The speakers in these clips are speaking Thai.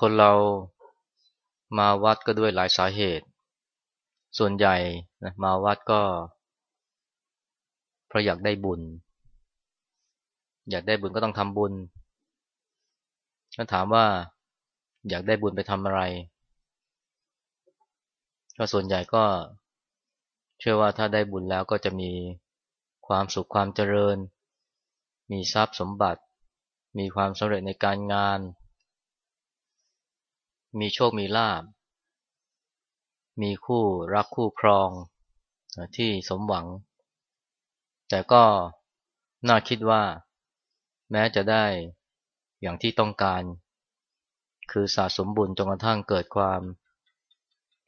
คนเรามาวัดก็ด้วยหลายสาเหตุ ส่วนใหญ่นะมาวัดก็เพราะอยากได้บุญ อยากได้บุญก็ต้องทำบุญก็ถามว่าอยากได้บุญไปทำอะไร ก็ส่วนใหญ่ก็เชื่อว่าถ้าได้บุญแล้วก็จะมีความสุขความเจริญ มีทรัพย์สมบัติ มีความสำเร็จในการงาน มีโชคมีลาภมีคู่รักคู่ครองที่สมหวัง แต่ก็น่าคิดว่า แม้จะได้อย่างที่ต้องการ คือสะสมบุญจนกระทั่งเกิดความ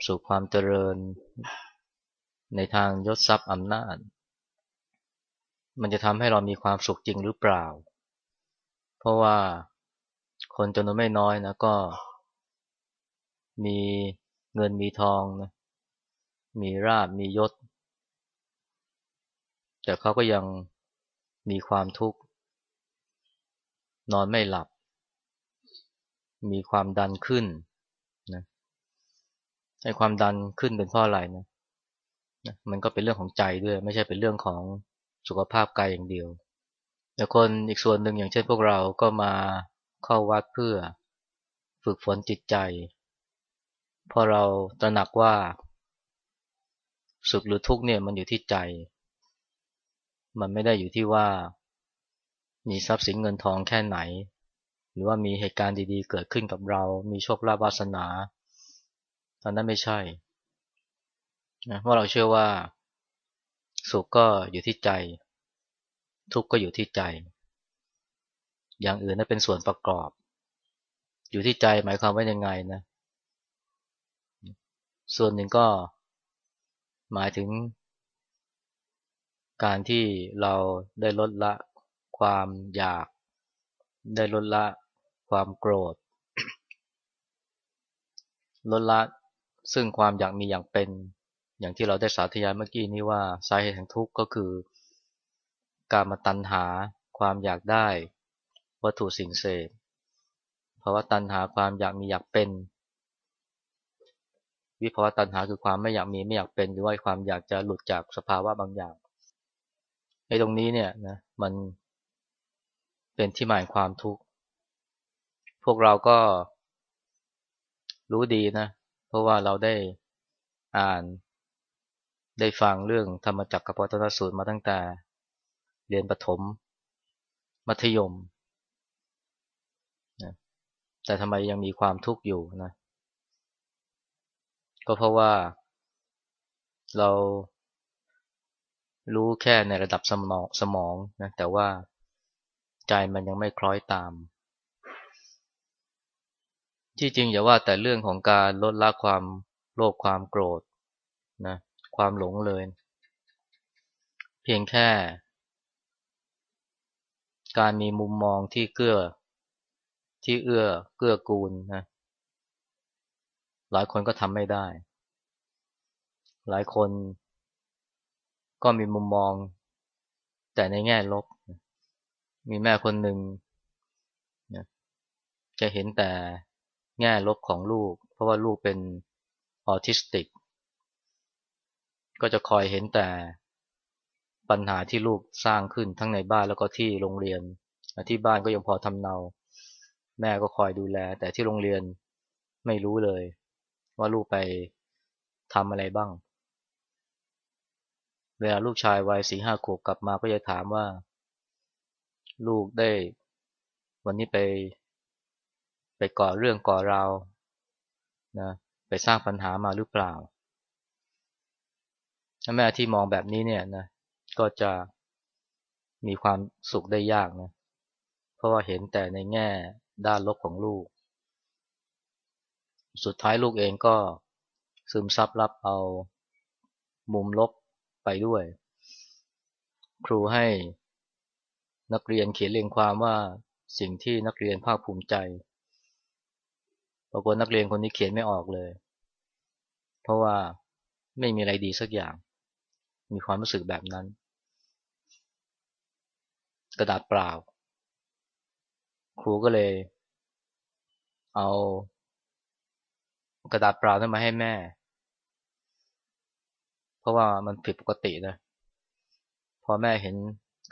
สุขความเจริญ ในทางยศทรัพย์อำนาจ มันจะทำให้เรามีความสุขจริงหรือเปล่า เพราะว่าคนจำนวนไม่น้อยนะก็ มีเงินมีทองนะมีราบมียศ แต่เขาก็ยังมีความทุกข์นอนไม่หลับ มีความดันขึ้นนะไอ้ความดันขึ้นเป็นเพราะอะไรนะนะมันก็เป็นเรื่องของใจด้วย ไม่ใช่เป็นเรื่องของสุขภาพกายอย่างเดียวแต่คนอีกส่วนหนึ่งอย่างเช่นพวกเราก็มาเข้าวัดเพื่อฝึกฝนจิตใจ พอเราตระหนักว่า สุขหรือทุกข์เนี่ยมันอยู่ที่ใจ มันไม่ได้อยู่ที่ว่า มีทรัพย์สินเงินทองแค่ไหน หรือว่ามีเหตุการณ์ดีๆ เกิดขึ้นกับเรา มีโชคลาภวาสนาตอนนั้นไม่ใช่นะเพราะเราเชื่อว่า สุขก็อยู่ที่ใจ ทุกข์ก็อยู่ที่ใจ อย่างอื่นนั้นเป็นส่วนประกอบ อยู่ที่ใจหมายความว่ายังไงนะ ส่วนหนึ่งก็หมายถึง การที่เราได้ลดละความอยาก ได้ลดละความโกรธ ลดละซึ่งความอยากมีอย่างเป็น อย่างที่เราได้สาธยายเมื่อกี้นี้ว่าสาเหตุแห่งทุกข์ก็คือ การมาตัณหาความอยากได้ วัตถุสิ่งเสพภาวะตัณหาความอยากมีอยากเป็น วิภาวะตัณหาคือความไม่อยากมีไม่อยากเป็นหรือว่าความอยากจะหลุดจากสภาวะบางอย่างในตรงนี้เนี่ยนะมันเป็นที่หมายความทุกข์พวกเราก็รู้ดีนะ เพราะว่าเราได้อ่านได้ฟังเรื่องธรรมจักรกับปวัตนสูตรมาตั้งแต่เรียนประถม มัธยมนะแต่ทำไมยังมีความทุกข์อยู่นะ ก็เพราะว่า เรารู้แค่ในระดับสมองสมองนะแต่ว่าใจมันยังไม่คล้อยตาม ที่จริงอย่าว่าแต่เรื่องของการลดละความโลภความโกรธนะความหลงเลย เพียงแค่ การมีมุมมองที่เกื้อ ที่เอื้อเกื้อกูลนะหลายคนก็ทำไม่ได้ หลายคนก็มีมุมมอง แต่ในแง่ลบ มีแม่คนหนึ่งจะเห็นแต่แง่ลบของลูก เพราะว่าลูกเป็นออทิสติก ก็จะคอยเห็นแต่ปัญหาที่ลูกสร้างขึ้นทั้งในบ้านแล้วก็ที่โรงเรียน ที่บ้านก็ยังพอทำเนา แม่ก็คอยดูแล แต่ที่โรงเรียนไม่รู้เลย ว่าลูกไปทำอะไรบ้าง เวลาลูกชายวัยสี่ห้าขวบกลับมาก็จะถามว่า ลูกได้ วันนี้ไป ไปก่อเรื่องก่อราวนะไปสร้างปัญหามาหรือเปล่าถ้าแม่ที่มองแบบนี้เนี่ยนะก็จะมีความสุขได้ยากนะเพราะว่าเห็นแต่ในแง่ด้านลบของลูก สุดท้ายลูกเองก็ซึมซับรับเอามุมลบ ไปด้วย ครูให้นักเรียนเขียนเรียงความว่าสิ่งที่นักเรียนภาคภูมิใจปรากฏนักเรียนคนนี้เขียนไม่ออกเลย เพราะว่าไม่มีอะไรดีสักอย่าง มีความรู้สึกแบบนั้น กระดาษเปล่า ครูก็เลย เอา กระดาษเปล่านั้นมาให้แม่ ราะว่ามันผิดปกตินะ พอแม่เห็น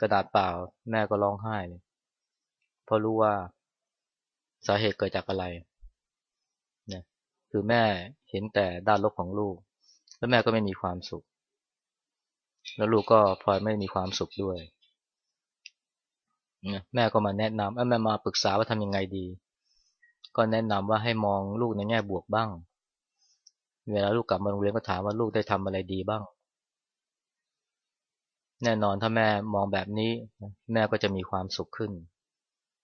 กระดาษเปล่า แม่ก็ร้องไห้เลยเพราะรู้ว่าสาเหตุเกิดจากอะไรนะคือแม่เห็นแต่ด้านลบของลูก แล้วแม่ก็ไม่มีความสุข แล้วลูกก็พลอยไม่มีความสุขด้วยแม่ก็มาแนะนำแม่มาปรึกษาว่าทำยังไงดี ก็แนะนำว่าให้มองลูกในแง่บวกบ้าง เวลาลูกกลับมาโรงเรียนก็ถามว่าลูกได้ทำอะไรดีบ้าง แน่นอนถ้าแม่มองแบบนี้ แม่ก็จะมีความสุขขึ้น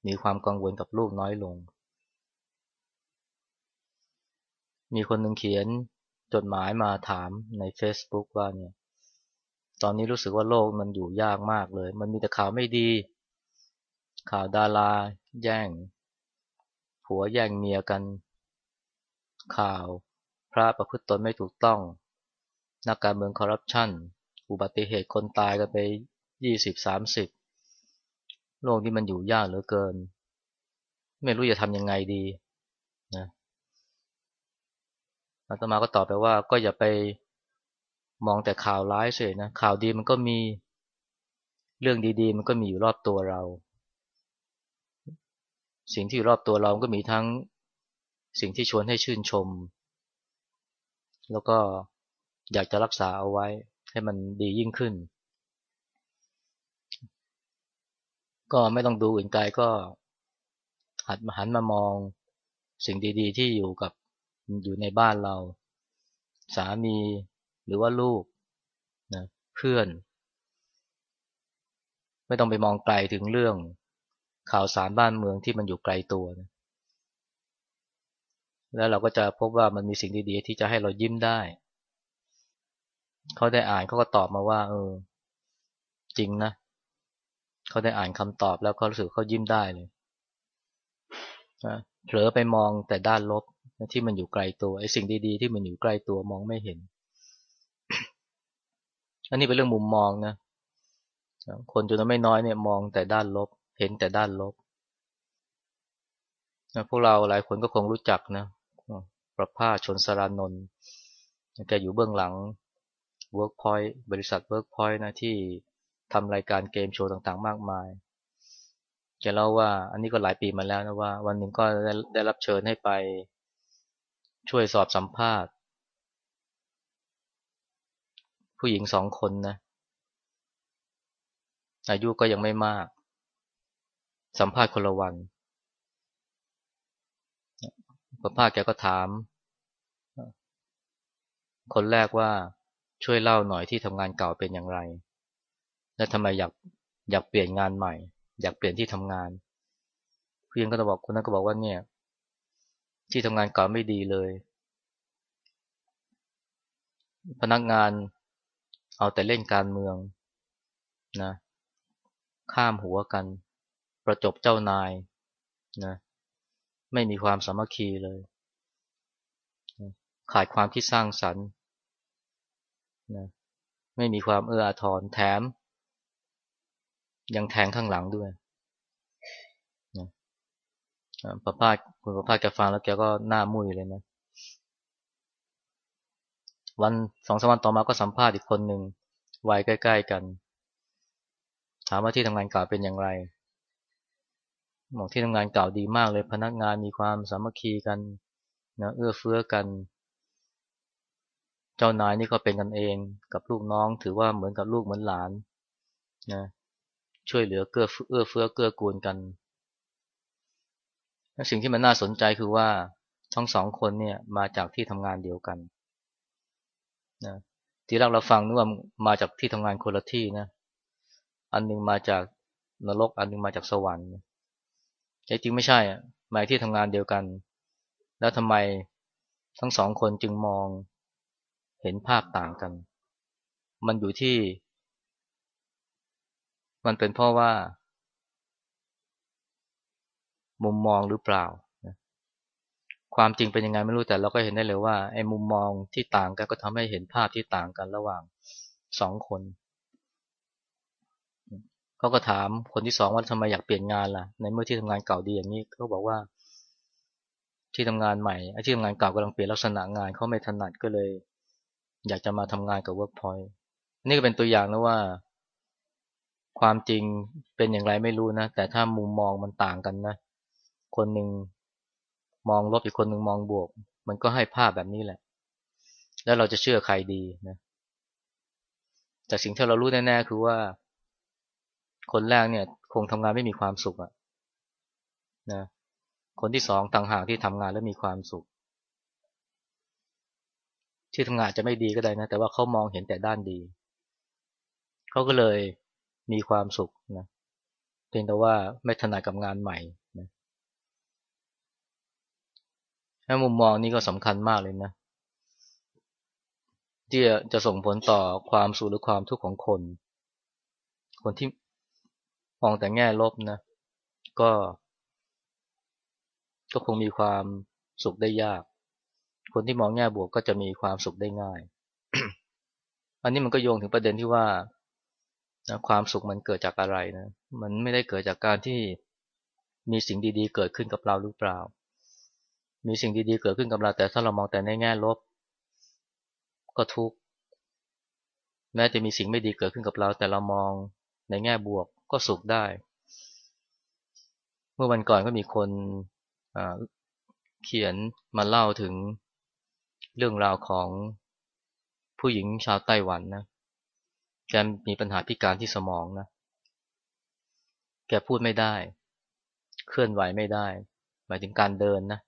มีความกังวลกับลูกน้อยลง มีคนหนึ่งเขียนจดหมายมาถามใน Facebook ว่าเนี่ย ตอนนี้รู้สึกว่าโลกมันอยู่ยากมากเลย มันมีแต่ข่าวไม่ดี ข่าวดาราแย่ง ผัวแย่งเมียกัน ข่าว พระประพฤติตนไม่ถูกต้อง นักการเมืองคอร์รัปชันอุบัติเหตุคนตายกันไปยี่สิบสามสิบโลกนี้มันอยู่ยากเหลือเกิน ไม่รู้จะทำยังไงดีนะอาตมาก็ตอบไปว่าก็อย่าไปมองแต่ข่าวร้ายเสียนะข่าวดีมันก็มีเรื่องดีๆ มันก็มีอยู่รอบตัวเรา สิ่งที่อยู่รอบตัวเราก็มีทั้งสิ่งที่ชวนให้ชื่นชม แล้วก็อยากจะรักษาเอาไว้ให้มันดียิ่งขึ้น ก็ไม่ต้องดูอื่นไกลก็หัดมาหันมามองสิ่งดีๆ ที่อยู่กับอยู่ในบ้านเรา สามีหรือว่าลูกนะเพื่อน ไม่ต้องไปมองไกลถึงเรื่องข่าวสารบ้านเมืองที่มันอยู่ไกลตัวนะ แล้วเราก็จะพบว่ามันมีสิ่งดีๆที่จะให้เรายิ้มได้ เขาได้อ่านเขาก็ตอบมาว่า เออ จริงนะ เขาได้อ่านคำตอบแล้วเขารู้สึกเขายิ้มได้เลยนะเผลอไปมองแต่ด้านลบที่มันอยู่ไกลตัวไอ้สิ่งดีๆ ที่มันอยู่ใกล้ตัวมองไม่เห็น อันนี้เป็นเรื่องมุมมองนะ คนจำนวนไม่น้อยเนี่ยมองแต่ด้านลบ เห็นแต่ด้านลบนะพวกเราหลายคนก็คงรู้จักนะ ประภาชนสารานนท์แกอยู่เบื้องหลัง Workpoint บริษัท Workpoint นะที่ทำรายการเกมโชว์ต่างๆ มากมายแกเล่าว่าอันนี้ก็หลายปีมาแล้วนะว่า วันหนึ่งก็ได้ได้รับเชิญให้ไปช่วยสอบสัมภาษณ์ ผู้หญิงสองคนนะอายุก็ยังไม่มาก สัมภาษณ์คนละวัน พระภาคแกก็ถาม คนแรกว่าช่วยเล่าหน่อยที่ทำงานเก่าเป็นอย่างไร และทำไมอยากอยากเปลี่ยนงานใหม่ อยากเปลี่ยนที่ทำงาน เพี่ยังก็จะบอกคนนั้นก็บอกว่าเนี่ย ที่ทำงานเก่าไม่ดีเลย พนักงานเอาแต่เล่นการเมืองนะข้ามหัวกัน ประจบเจ้านายนะ ไม่มีความสามัคคีเลย ขาดความคิดสร้างสรรค์นะไม่มีความเอื้ออาทรแถม ยังแทงข้างหลังด้วยนะประพาสคุณประพาสแกฟังแล้วแกก็หน้ามุ้ยเลยนะวันสองสามวันต่อมาก็สัมภาษณ์อีกคนหนึ่งวัยใกล้ ๆ กัน ถามว่าที่ทำงานเก่าเป็นอย่างไร บอกที่ทำงานเก่าดีมากเลยพนักงานมีความสามัคคีกันนะเอื้อเฟื้อกัน เจ้านายนี่ก็เป็นกันเองกับลูกน้องถือว่าเหมือนกับลูกเหมือนหลานนะช่วยเหลือเกื้อเอื้อเฟื้อเกื้อกูลกัน สิ่งที่มันน่าสนใจคือว่าทั้งสองคนเนี่ยมาจากที่ทำงานเดียวกันนะที่แรกเราฟังนึกว่ามาจากที่ทำงานคนละที่นะ อันนึงมาจากนรก อันนึงมาจากสวรรค์ จริงไม่ใช่อะหมายที่ทำงานเดียวกัน แล้วทำไมทั้งสองคนจึงมองเห็นภาพต่างกัน มันอยู่ที่ มันเป็นเพราะว่า มุมมองหรือเปล่า ความจริงเป็นยังไงไม่รู้แต่เราก็เห็นได้เลยว่าไอ้มุมมองที่ต่างกันก็ทำให้เห็นภาพที่ต่างกันระหว่างสองคน เขาก็ถามคนที่สองว่าทำไมอยากเปลี่ยนงานล่ะ ในเมื่อที่ทำงานเก่าดีอย่างนี้เขาบอกว่า ที่ทำงานใหม่ไอ้ที่ทำงานเก่ากำลังเปลี่ยนลักษณะงานเขาไม่ถนัดก็เลย อยากจะมาทำงานกับ Workpoint นี่ก็เป็นตัวอย่างนะว่า ความจริงเป็นอย่างไรไม่รู้นะ แต่ถ้ามุมมองมันต่างกันนะ คนหนึ่งมองลบอีกคนหนึ่งมองบวก มันก็ให้ภาพแบบนี้แหละ แล้วเราจะเชื่อใครดีนะแต่สิ่งที่เรารู้แน่ๆคือว่า คนแรกเนี่ย คงทำงานไม่มีความสุขอะนะคนที่สองต่างหากที่ทำงานแล้วมีความสุข ที่ทำงานจะไม่ดีก็ได้นะ แต่ว่าเขามองเห็นแต่ด้านดี เขาก็เลยมีความสุขนะเพียงแต่ว่าไม่ถนัดกับงานใหม่นะถ้ามุมมองนี้ก็สำคัญมากเลยนะ ที่จะส่งผลต่อความสุขหรือความทุกข์ของคน คนที่ มองแต่แง่ลบนะ ก็ ก็คงมีความสุขได้ยาก คนที่มองแง่บวกก็จะมีความสุขได้ง่าย อันนี้มันก็โยงถึงประเด็นที่ว่านะความสุขมันเกิดจากอะไรนะ มันไม่ได้เกิดจากการที่มีสิ่งดีๆ เกิดขึ้นกับเราหรือเปล่า มีสิ่งดีๆ เกิดขึ้นกับเรา แต่ถ้าเรามองแต่ในแง่ลบ ก็ทุกข์ แม้จะมีสิ่งไม่ดีเกิดขึ้นกับเรา แต่เรามองในแง่บวก ก็สุขได้ เมื่อวันก่อนก็มีคนเขียนมาเล่าถึงเรื่องราวของผู้หญิงชาวไต้หวันนะแกมีปัญหาพิการที่สมองนะ แกพูดไม่ได้ เคลื่อนไหวไม่ได้ หมายถึงการเดินนะ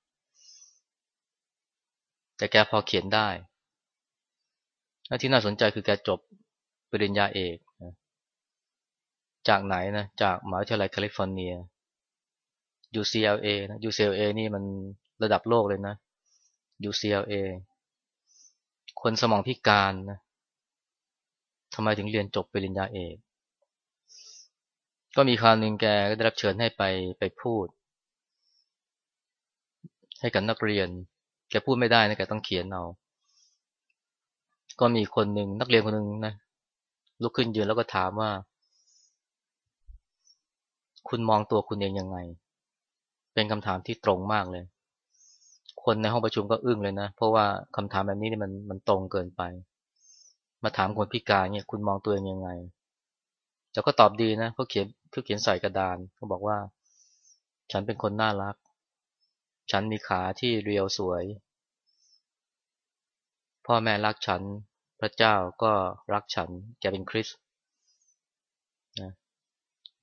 แต่แกพอเขียนได้ที่น่าสนใจคือแกจบปริญญาเอก จากไหนนะจากมหาวิทยาลัยแคลิฟอร์เนีย UCLA นะ UCLA นี่มันระดับโลกเลยนะ UCLA คนสมองพิการนะทำไมถึงเรียนจบปริญญาเอก ก็มีคราวหนึ่งแกก็ได้รับเชิญให้ไปไปพูด ให้กับนักเรียน แกพูดไม่ได้นะแกต้องเขียนเอา ก็มีคนหนึ่งนักเรียนคนหนึ่งนะลุกขึ้นยืนแล้วก็ถามว่า คุณมองตัวคุณเองยังไง เป็นคำถามที่ตรงมากเลย คนในห้องประชุมก็อึ้งเลยนะ เพราะว่าคำถามแบบนี้นี่มันมันตรงเกินไป มาถามคนพิการเนี่ย คุณมองตัวเองยังไง แต่ก็ตอบดีนะเขาเขียนเขาเขียนใส่กระดานเขาบอกว่า ฉันเป็นคนน่ารัก ฉันมีขาที่เรียวสวย พ่อแม่รักฉัน พระเจ้าก็รักฉันแกเป็นคริสนะ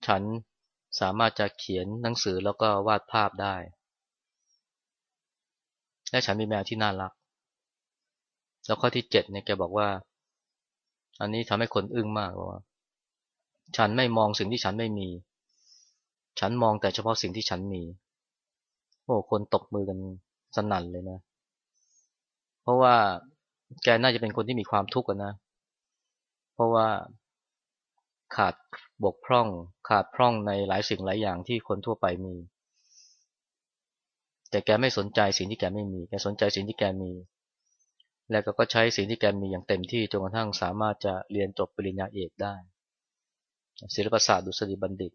ฉัน สามารถจะเขียนหนังสือแล้วก็วาดภาพได้ และฉันมีแมวที่น่ารัก แล้วข้อที่เจ็ดเนี่ยแกบอกว่า อันนี้ทำให้คนอึ้งมากว่า ฉันไม่มองสิ่งที่ฉันไม่มี ฉันมองแต่เฉพาะสิ่งที่ฉันมี โอ้คนตบมือกันสนั่นเลยนะ เพราะว่าแกน่าจะเป็นคนที่มีความทุกข์กันนะ เพราะว่า ขาดบกพร่อง ขาดพร่องในหลายสิ่งหลายอย่างที่คนทั่วไปมี แต่แกไม่สนใจสิ่งที่แกไม่มี แกสนใจสิ่งที่แกมี แล้วก็ใช้สิ่งที่แกมีอย่างเต็มที่จนกระทั่งสามารถจะเรียนจบปริญญาเอกได้ ศิลปศาสตร์ดุษฎีบัณฑิต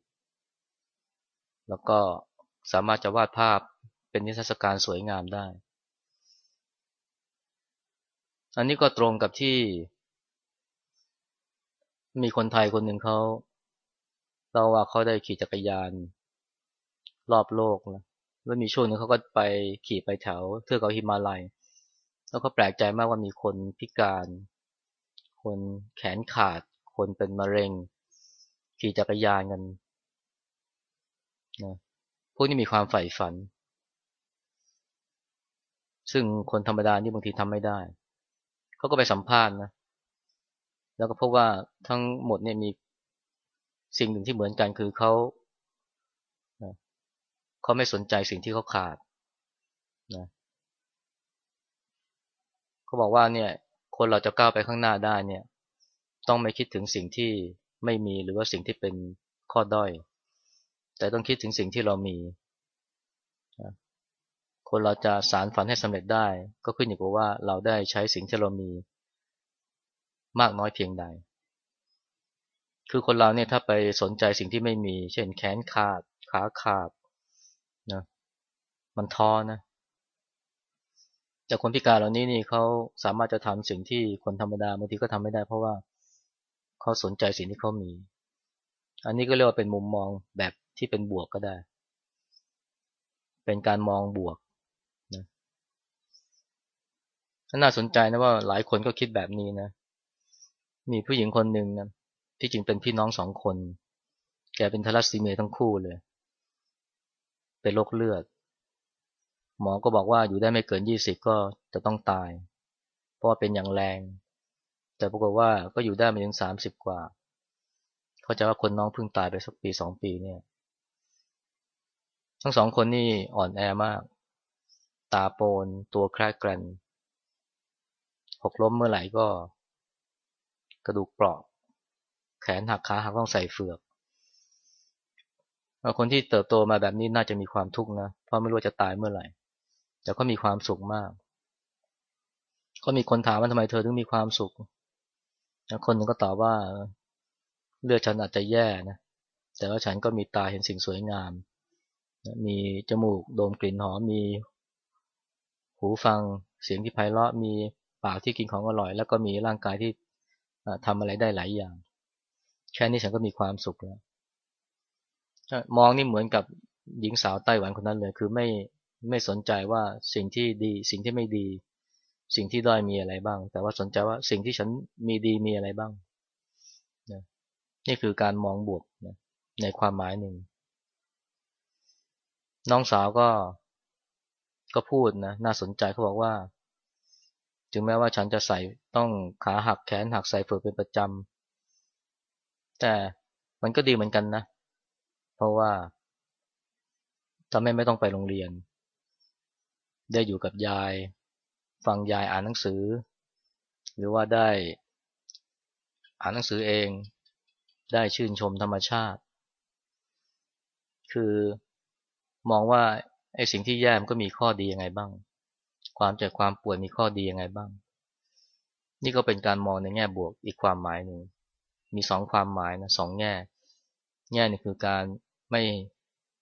แล้วก็สามารถจะวาดภาพเป็นนิทรรศการสวยงามได้ อันนี้ก็ตรงกับที่ มีคนไทยคนหนึ่งเขาเราว่าเขาได้ขี่จักรยาน รอบโลกนะแล้วมีช่วงนึงเขาก็ไปขี่ไปแถวเทือกเขาหิมาลัย แล้วก็แปลกใจมากว่ามีคนพิการ คนแขนขาด คนเป็นมะเร็ง ขี่จักรยานกันนะพวกนี้มีความใฝ่ฝัน ซึ่งคนธรรมดานี่บางทีทำไม่ได้ เขาก็ไปสัมภาษณ์นะ แล้วก็พบว่าทั้งหมดเนี่ยมีสิ่งหนึ่งที่เหมือนกันคือเขาเขาไม่สนใจสิ่งที่เขาขาดนะเขาบอกว่าเนี่ย คนเราจะก้าวไปข้างหน้าได้เนี่ย ต้องไม่คิดถึงสิ่งที่ไม่มีหรือว่าสิ่งที่เป็นข้อด้อย แต่ต้องคิดถึงสิ่งที่เรามี คนเราจะสารฝันให้สำเร็จได้ ก็ขึ้นอยู่กับว่าเราได้ใช้สิ่งที่เรามี มากน้อยเพียงใด คือคนเราเนี่ยถ้าไปสนใจสิ่งที่ไม่มี เช่นแขนขาด ขาขาดนะมันท้อนะแต่คนพิการเหล่านี้นี่เขาสามารถจะทำสิ่งที่คนธรรมดาบางทีก็ทำไม่ได้ เพราะว่าเขาสนใจสิ่งที่เขามี อันนี้ก็เรียกว่าเป็นมุมมองแบบที่เป็นบวกก็ได้ เป็นการมองบวกนะน่าสนใจนะว่าหลายคนก็คิดแบบนี้นะ มีผู้หญิงคนหนึ่งนะที่จริงเป็นพี่น้องสองคน แกเป็นทารัสซีเมทั้งคู่เลย เป็นโรคเลือด หมอก็บอกว่าอยู่ได้ไม่เกินยี่สิบก็จะต้องตาย เพราะว่าเป็นอย่างแรง แต่ปรากฏว่าก็อยู่ได้มาถึงสามสิบกว่า เข้าใจว่าคนน้องเพิ่งตายไปสักปีสองปีเนี่ย ทั้งสองคนนี่อ่อนแอมาก ตาโปนตัวแครกแกรนหกล้มเมื่อไหร่ก็ กระดูกเปราะ แขนหักขาหักต้องใส่เฟือกคนที่เติบโตมาแบบนี้น่าจะมีความทุกข์นะ เพราะไม่รู้จะตายเมื่อไหร่ แต่ก็มีความสุขมาก ก็มีคนถามว่าทำไมเธอถึงมีความสุข คนหนึ่งก็ตอบว่าเลือดฉันอาจจะแย่นะ แต่ว่าฉันก็มีตาเห็นสิ่งสวยงาม มีจมูกโดมกลิ่นหอม มีหูฟังเสียงที่ไพเราะ มีปากที่กินของอร่อย แล้วก็มีร่างกายที่ ทำอะไรได้หลายอย่าง แค่นี้ฉันก็มีความสุขแล้วมองนี่เหมือนกับหญิงสาวไต้หวันคนนั้นเลย คือไม่ไม่สนใจว่าสิ่งที่ดี สิ่งที่ไม่ดี สิ่งที่ด้อยมีอะไรบ้าง แต่ว่าสนใจว่าสิ่งที่ฉันมีดีมีอะไรบ้างนะนี่คือการมองบวกนะในความหมายหนึ่ง น้องสาวก็ก็พูดนะน่าสนใจเขาบอกว่า ถึงแม้ว่าฉันจะใส่ต้องขาหักแขนหักใส่เฟือกเป็นประจำ แต่มันก็ดีเหมือนกันนะ เพราะว่าทำให้ไม่ต้องไปโรงเรียน ได้อยู่กับยาย ฟังยายอ่านหนังสือ หรือว่าได้อ่านหนังสือเอง ได้ชื่นชมธรรมชาติ คือมองว่าไอ้สิ่งที่แย่มันก็มีข้อดียังไงบ้าง ความเจ็บความป่วยมีข้อดียังไงบ้าง นี่ก็เป็นการมองในแง่บวกอีกความหมายหนึ่ง มีสองความหมายนะสองแง่ แง่นี่คือการไม่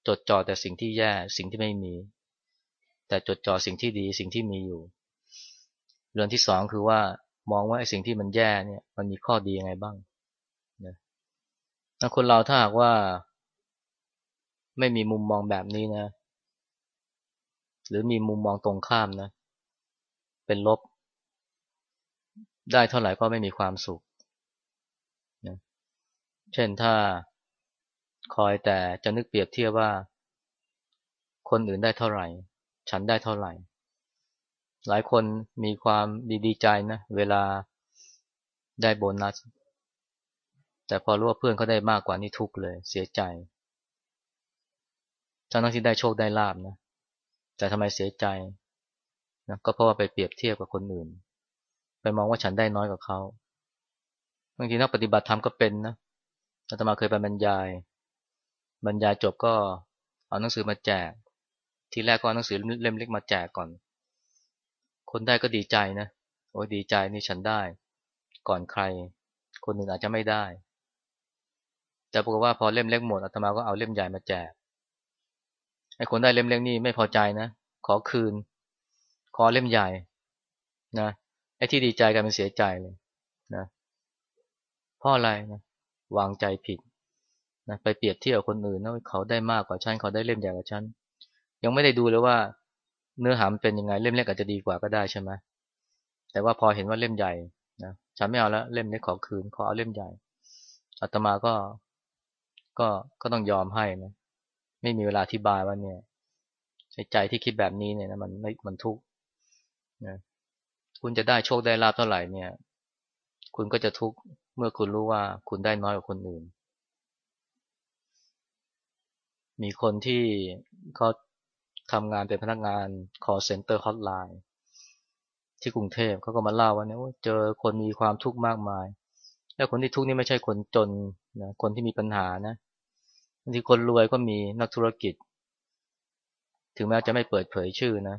จดจ่อแต่สิ่งที่แย่สิ่งที่ไม่มี แต่จดจ่อสิ่งที่ดีสิ่งที่มีอยู่ เรื่องที่สองคือว่ามองว่าไอ้สิ่งที่มันแย่เนี่ยมันมีข้อดียังไงบ้างนะคนเราถ้าหากว่า ไม่มีมุมมองแบบนี้นะ หรือมีมุมมองตรงข้ามนะ เป็นลบ ได้เท่าไหร่ก็ไม่มีความสุขเช่นถ้าคอยแต่จะนึกเปรียบเทียบว่า คนอื่นได้เท่าไหร่ ฉันได้เท่าไหร่ หลายคนมีความดีดีใจนะ เวลาได้โบนัส แต่พอรู้ว่าเพื่อนเขาได้มากกว่านี่ทุกเลย เสียใจทั้งที่ได้โชคได้ลาบนะแต่ทำไมเสียใจ นะก็เพราะว่าไปเปรียบเทียบกับคนอื่น ไปมองว่าฉันได้น้อยกว่าเขาบางทีนักปฏิบัติธรรมก็เป็นนะอาตมาเคยไปบรรยาย บรรยายจบก็เอาหนังสือมาแจก ทีแรกก็เอาหนังสือเล่มเล็กมาแจกก่อน คนได้ก็ดีใจนะโอ้ดีใจนี่ฉันได้ ก่อนใคร คนอื่นอาจจะไม่ได้ แต่ปรากฏว่าพอเล่มเล็กหมดอาตมาก็เอาเล่มใหญ่มาแจกไอ้คนได้เล่มเล็กนี่ไม่พอใจนะ ขอคืน ขอเล่มใหญ่นะไอ้ที่ดีใจกันเป็นเสียใจเลยนะเพราะอะไรนะวางใจผิดนะไปเปรียบเทียบคนอื่นนะเขาได้มากกว่าฉันเขาได้เล่มใหญ่กว่าฉันยังไม่ได้ดูเลยว่าเนื้อหามเป็นยังไงเล่มเล็กอาจจะดีกว่าก็ได้ใช่ไหมแต่ว่าพอเห็นว่าเล่มใหญ่นะฉันไม่เอาแล้วเล่มเล็กขอคืนขอเอาเล่มใหญ่อาตมาก็ก็ก็ต้องยอมให้นะไม่มีเวลาอธิบายว่าเนี่ยใจที่คิดแบบนี้เนี่ยนะมันม่มันทุกข์ นะคุณจะได้โชคได้ลาบเท่าไหร่เนี่ย คุณก็จะทุกข์เมื่อคุณรู้ว่าคุณได้น้อยกว่าคนอื่น มีคนที่เขาทำงานเป็นพนักงาน call center hotline ที่กรุงเทพเขาก็มาเล่าว่าเนี่ยเจอคนมีความทุกข์มากมาย แล้วคนที่ทุกข์นี่ไม่ใช่คนจนนะคนที่มีปัญหานะบางทีคนรวยก็มีนักธุรกิจ ถึงแม้จะไม่เปิดเผยชื่อนะ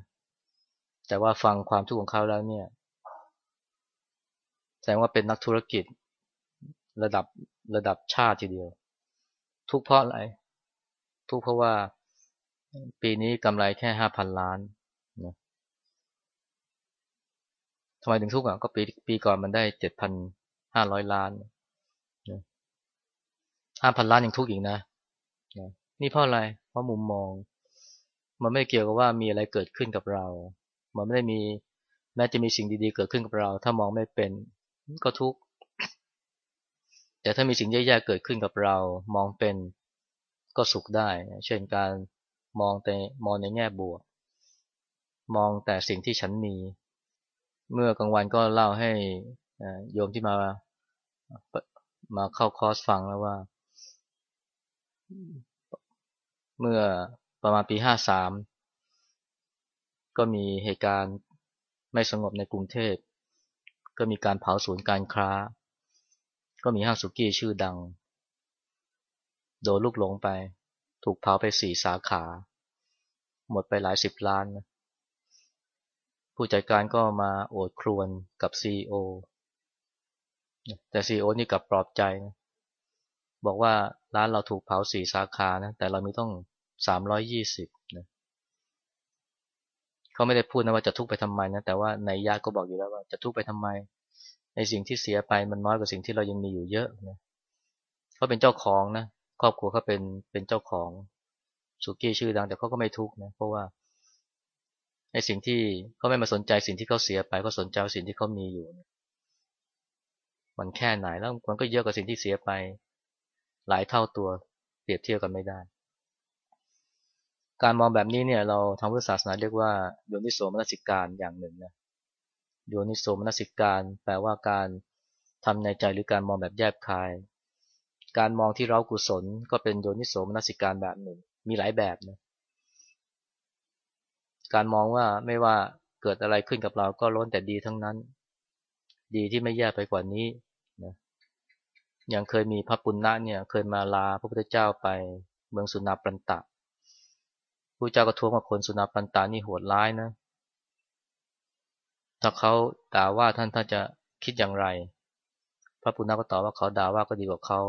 แต่ว่าฟังความทุกข์ของเขาแล้วเนี่ยแสดงว่าเป็นนักธุรกิจระดับระดับชาติทีเดียว ทุกเพราะอะไร ทุกเพราะว่าปีนี้กำไรแค่ห้าพันล้านนะทำไมถึงทุกข์อะก็ปีปีก่อนมันได้เจ็ดพันห้าร้อยล้านห้าพันล้านยังทุกข์อีกนะนี่เพราะอะไร เพราะมุมมอง มันไม่เกี่ยวกับว่ามีอะไรเกิดขึ้นกับเรา มันไม่ได้มีแม้จะมีสิ่งดีๆ เกิดขึ้นกับเรา ถ้ามองไม่เป็นก็ทุกข์แต่ถ้ามีสิ่งแย่ๆเกิดขึ้นกับเรา มองเป็นก็สุขได้ เช่นการมองแต่มองในแง่บวก มองแต่สิ่งที่ฉันมี เมื่อกลางวันก็เล่าให้โยมที่มามาเข้าคอร์สฟังแล้วว่า เมื่อประมาณปีห้าสาม ก็มีเหตุการณ์ไม่สงบในกรุงเทพ ก็มีการเผาศูนย์การค้า ก็มีห้างสุกี้ชื่อดัง โดนลูกหลงไป ถูกเผาไปสี่สาขา หมดไปหลายสิบล้านนะผู้จัดการก็มาโอดครวนกับซีอแต่ซีอนี่กลับปลอบใจนะบอกว่าร้านเราถูกเผาสี่สาขานะแต่เรามีต้องสามร้อยยี่สิบ เขาไม่ได้พูดนะว่าจะทุกข์ไปทำไมนะแต่ว่าในญาติก็บอกอยู่แล้วว่าจะทุกข์ไปทำไมในสิ่งที่เสียไปมันน้อยกว่าสิ่งที่เรายังมีอยู่เยอะนะเขาเป็นเจ้าของนะครอบครัวเขาเป็นเป็นเจ้าของสุกี้ชื่อดัง แต่เขาก็ไม่ทุกข์นะเพราะว่าไอ้สิ่งที่เขาไม่มาสนใจสิ่งที่เขาเสียไปเขาสนใจสิ่งที่เขามีอยู่ มันแค่ไหนแล้วมันก็เยอะกว่าสิ่งที่เสียไป หลายเท่าตัวเปรียบเทียบกันไม่ได้ การมองแบบนี้เนี่ยเราทางพุทธศาสนาเรียกว่าโยนิโสมนสิการอย่างหนึ่งนะโยนิโสมนสิการ แปลว่าการทำในใจหรือการมองแบบแยบคาย การมองที่เรากุศล ก็เป็นโยนิโสมนสิการแบบหนึ่ง มีหลายแบบนะการมองว่าไม่ว่าเกิดอะไรขึ้นกับเราก็ล้นแต่ดีทั้งนั้น ดีที่ไม่แย่ไปกว่านี้นะอย่างเคยมีพระปุณณะเนี่ยเคยมาลาพระพุทธเจ้าไปเมืองสุนาปันตะ ผู้เจ้าก็ทวงว่าคนสุนัขปันตานี่โหดร้ายนะ ถ้าเขาด่าว่าท่านท่านจะคิดอย่างไร พระปุณณะก็ตอบว่าเขาด่าว่าก็ดีกว่าเขา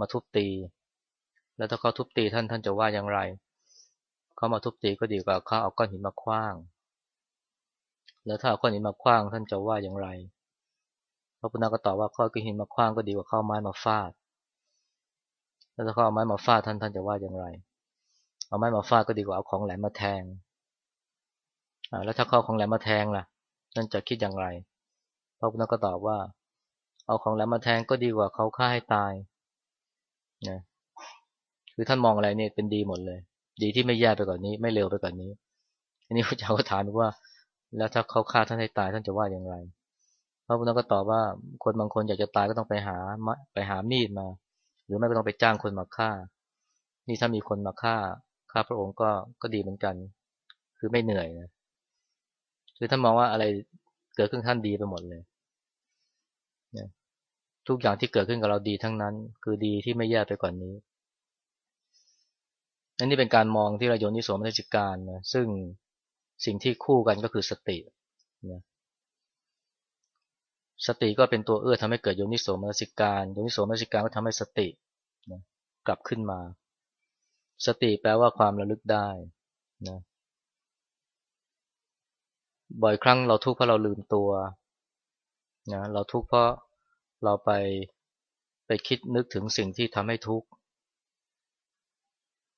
มาทุบตี แล้วถ้าเขาทุบตีท่านท่านจะว่าอย่างไรเขามาทุบตีก็ดีกว่าเขาเอาก้อนหินมาคว้าง แล้วถ้าเอาก้อนหินมาคว้างท่านจะว่าอย่างไร พระปุณณะก็ตอบว่าข้อก้อนหินมาคว้างก็ดีกว่าเข้าไม้มาฟาด แล้วถ้าเขาเอาไม้มาฟาดท่านท่านจะว่าอย่างไร เอาไม้มาฟาดก็ดีกว่าเอาของแหลมมาแทงแล้วถ้าเข้าของแหลมมาแทงล่ะ นั่นจะคิดอย่างไรพระพุทธก็ตอบว่า เอาของแหลมมาแทงก็ดีกว่าเขาฆ่าให้ตายนะคือท่านมองอะไรเนี่ยเป็นดีหมดเลย ดีที่ไม่แย่ไปกว่านนี้ ไม่เร็วไปกว่านนี้อันนี้พระเจ้าก็ถามว่า แล้วถ้าเขาฆ่าท่านให้ตายท่านจะว่าอย่างไรพระพุทธก็ตอบว่าคนบางคนอยากจะตายก็ต้องไปหาไปหามีดมา หรือไม่ก็ต้องไปจ้างคนมาฆ่า นี่ถ้ามีคนมาฆ่า ข้าพระองค์ก็ก็ดีเหมือนกัน คือไม่เหนื่อยนะคือท่ามองว่าอะไรเกิดขึ้นท่านดีไปหมดเลยนทุกอย่างที่เกิดขึ้นกับเราดีทั้งนั้น คือดีที่ไม่แย่ไปกว่านนี้อันนี้เป็นการมองที่เราโยนิโสมนสิการนะซึ่งสิ่งที่คู่กันก็คือสตินะสติก็เป็นตัวเอื้อทำให้เกิดโยนิโสมนสิการโยนิโสมนสิการก็ทำให้สตินะกลับขึ้นมา สติแปลว่าความระลึกได้นะบ่อยครั้งเราทุกข์เพราะเราลืมตัวนะเราทุกข์เพราะเราไปไปคิดนึกถึงสิ่งที่ทำให้ทุกข์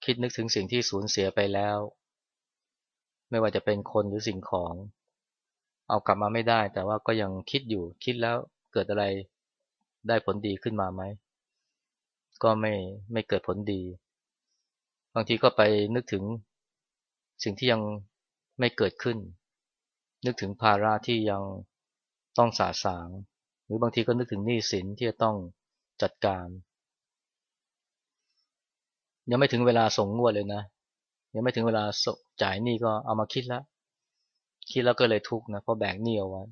คิดนึกถึงสิ่งที่สูญเสียไปแล้ว ไม่ว่าจะเป็นคนหรือสิ่งของ เอากลับมาไม่ได้ แต่ว่าก็ยังคิดอยู่คิดแล้วเกิดอะไรได้ผลดีขึ้นมาไหมก็ไม่ไม่เกิดผลดี บางทีก็ไปนึกถึงสิ่งที่ยังไม่เกิดขึ้น นึกถึงภาระที่ยังต้องสาสาง หรือบางทีก็นึกถึงหนี้สินที่จะต้องจัดการ ยังไม่ถึงเวลาส่งงวดเลยนะ ยังไม่ถึงเวลาจ่ายหนี้ก็เอามาคิดแล้วคิดแล้วก็เลยทุกข์นะเพราะแบกหนี้เอาไว้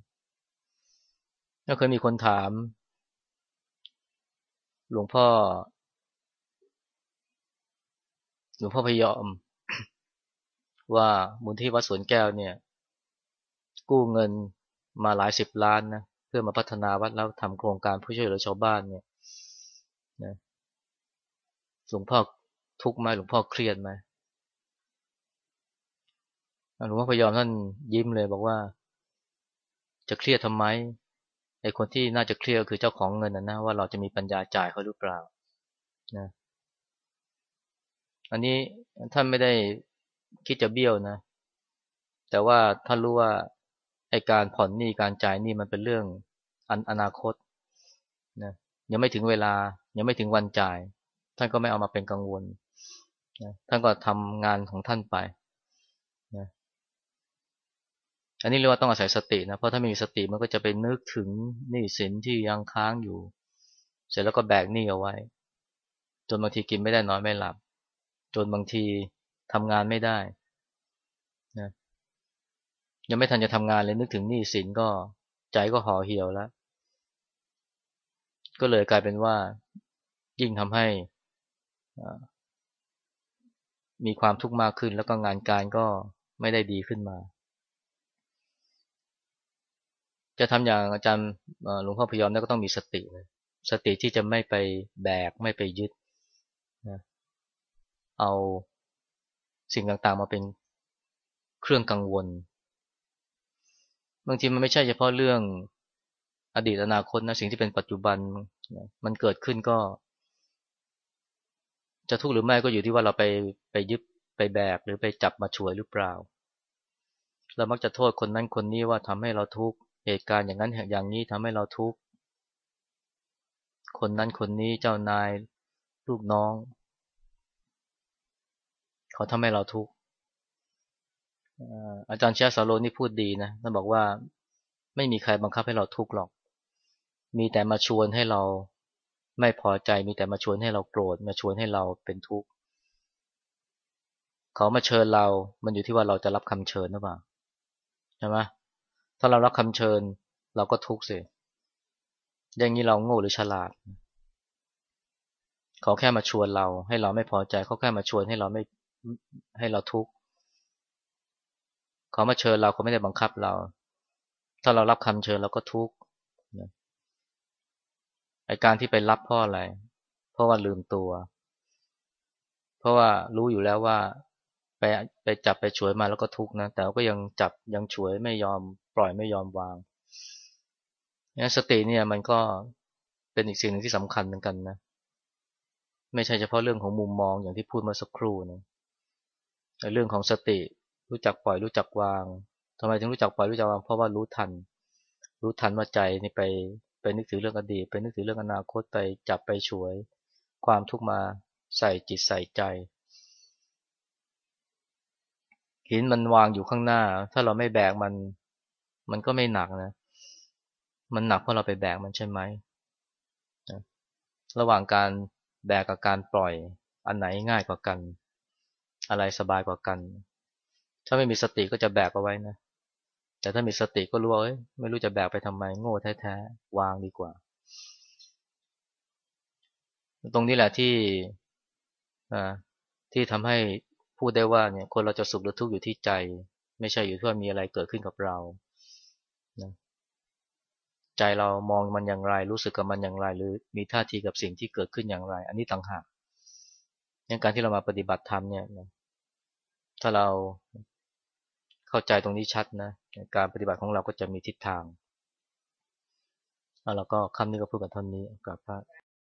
แล้วเคยมีคนถาม หลวงพ่อ หลวงพ่อพยอม ว่ามูลที่วัดสวนแก้วเนี่ย กู้เงินมาหลายสิบล้านนะเพื่อมาพัฒนาวัดแล้วทำโครงการผู้ช่วยเหลือชาวบ้านเนี่ยนะหลวงพ่อทุกข์ไหมหลวงพ่อเครียดไหมหลวงพ่อพยอมท่านยิ้มเลยบอกว่า จะเครียดทำไมไอ้คนที่น่าจะเครียดคือเจ้าของเงินนะนะว่าเราจะมีปัญญาจ่ายเขาหรือเปล่านะ อันนี้ท่านไม่ได้คิดจะเบี้ยวนะ แต่ว่าท่านรู้ว่าไอการผ่อนหนี้การจ่ายหนี้มันเป็นเรื่องออนาคตนะยังไม่ถึงเวลา ยังไม่ถึงวันจ่าย ท่านก็ไม่เอามาเป็นกังวลนะท่านก็ทำงานของท่านไปนะอันนี้เรียกว่าต้องอาศัยสตินะเพราะถ้าไม่มีสติมันก็จะไปนึกถึงหนี้สินที่ยังค้างอยู่ เสร็จแล้วก็แบกหนี้เอาไว้ จนบางทีกินไม่ได้นอนไม่หลับ จนบางทีทำงานไม่ได้นะยังไม่ทันจะทำงานเลยนึกถึงหนี้สินก็ใจก็ห่อเหี่ยวแล้ว ก็เลยกลายเป็นว่า ยิ่งทำให้มีความทุกข์มากขึ้น แล้วก็งานการก็ไม่ได้ดีขึ้นมา จะทำอย่างอาจารย์หลวงพ่อพยอมก็ต้องมีสติเลยสติที่จะไม่ไปแบกไม่ไปยึด เอาสิ่งต่างๆ มาเป็นเครื่องกังวล บางทีมันไม่ใช่เฉพาะเรื่องอดีตอนาคตนะสิ่งที่เป็นปัจจุบันมันเกิดขึ้นก็ จะทุกข์หรือไม่ก็อยู่ที่ว่าเราไปไปยึดไปแบกหรือไปจับมาช่วยหรือเปล่า เรามักจะโทษคนนั้นคนนี้ว่าทำให้เราทุกข์เหตุการณ์อย่างนั้นอย่างนี้ทำให้เราทุกข์คนนั้นคนนี้เจ้านายลูกน้อง เขาทำให้เราทุกข์อาจารย์เชสโลนี่พูดดีนะท่านบอกว่าไม่มีใครบังคับให้เราทุกข์หรอก มีแต่มาชวนให้เราไม่พอใจ มีแต่มาชวนให้เราโกรธ มาชวนให้เราเป็นทุกข์ เขามาเชิญเรา มันอยู่ที่ว่าเราจะรับคำเชิญหรือเปล่า ใช่ไหมถ้าเรารับคำเชิญ เราก็ทุกข์สิ อย่างนี้เราโง่หรือฉลาด เขาแค่มาชวนเรา ให้เราไม่พอใจ เขาแค่มาชวนให้เราไม่ ให้เราทุกข์เขามาเชิญเราเขาไม่ได้บังคับเรา ถ้าเรารับคำเชิญเราก็ทุกข์ไอการที่ไปรับเพราะอะไร เพราะว่าลืมตัว เพราะว่ารู้อยู่แล้วว่า ไปไปจับไปช่วยมาแล้วก็ทุกข์นะ แต่ก็ยังจับยังช่วยไม่ยอมปล่อยไม่ยอมวางนี่สติเนี่ยมันก็เป็นอีกสิ่งหนึ่งที่สำคัญเหมือนกันนะ ไม่ใช่เฉพาะเรื่องของมุมมองอย่างที่พูดมาสักครู่นะ เรื่องของสติรู้จักปล่อยรู้จักวางทำไมถึงรู้จักปล่อยรู้จักวางเพราะว่ารู้ทัน รู้ทันว่าใจนี่ไปไปนึกถึงเรื่องอดีตไปนึกถึงเรื่องอนาคตไปจับไปช่วย ความทุกข์มาใส่จิตใส่ใจ หินมันวางอยู่ข้างหน้า ถ้าเราไม่แบกมัน มันก็ไม่หนักนะ มันหนักเพราะเราไปแบกมันใช่ไหมระหว่างการแบกกับการปล่อยอันไหนง่ายกว่ากัน อะไรสบายกว่ากัน ถ้าไม่มีสติก็จะแบกเอาไว้นะ แต่ถ้ามีสติก็รู้ว่าไม่รู้จะแบกไปทำไมโง่แท้ๆวางดีกว่า ตรงนี้แหละที่ที่ทำให้พูดได้ว่าเนี่ยคนเราจะสุขหรือทุกข์อยู่ที่ใจ ไม่ใช่อยู่ที่ว่ามีอะไรเกิดขึ้นกับเรานะใจเรามองมันอย่างไร รู้สึกกับมันอย่างไร หรือมีท่าทีกับสิ่งที่เกิดขึ้นอย่างไร อันนี้ต่างหากในการที่เรามาปฏิบัติธรรมเนี่ย ถ้าเราเข้าใจตรงนี้ชัดนะ การปฏิบัติของเราก็จะมีทิศทาง แล้วก็คำนี้ก็พูดกันเท่านี้กับพระ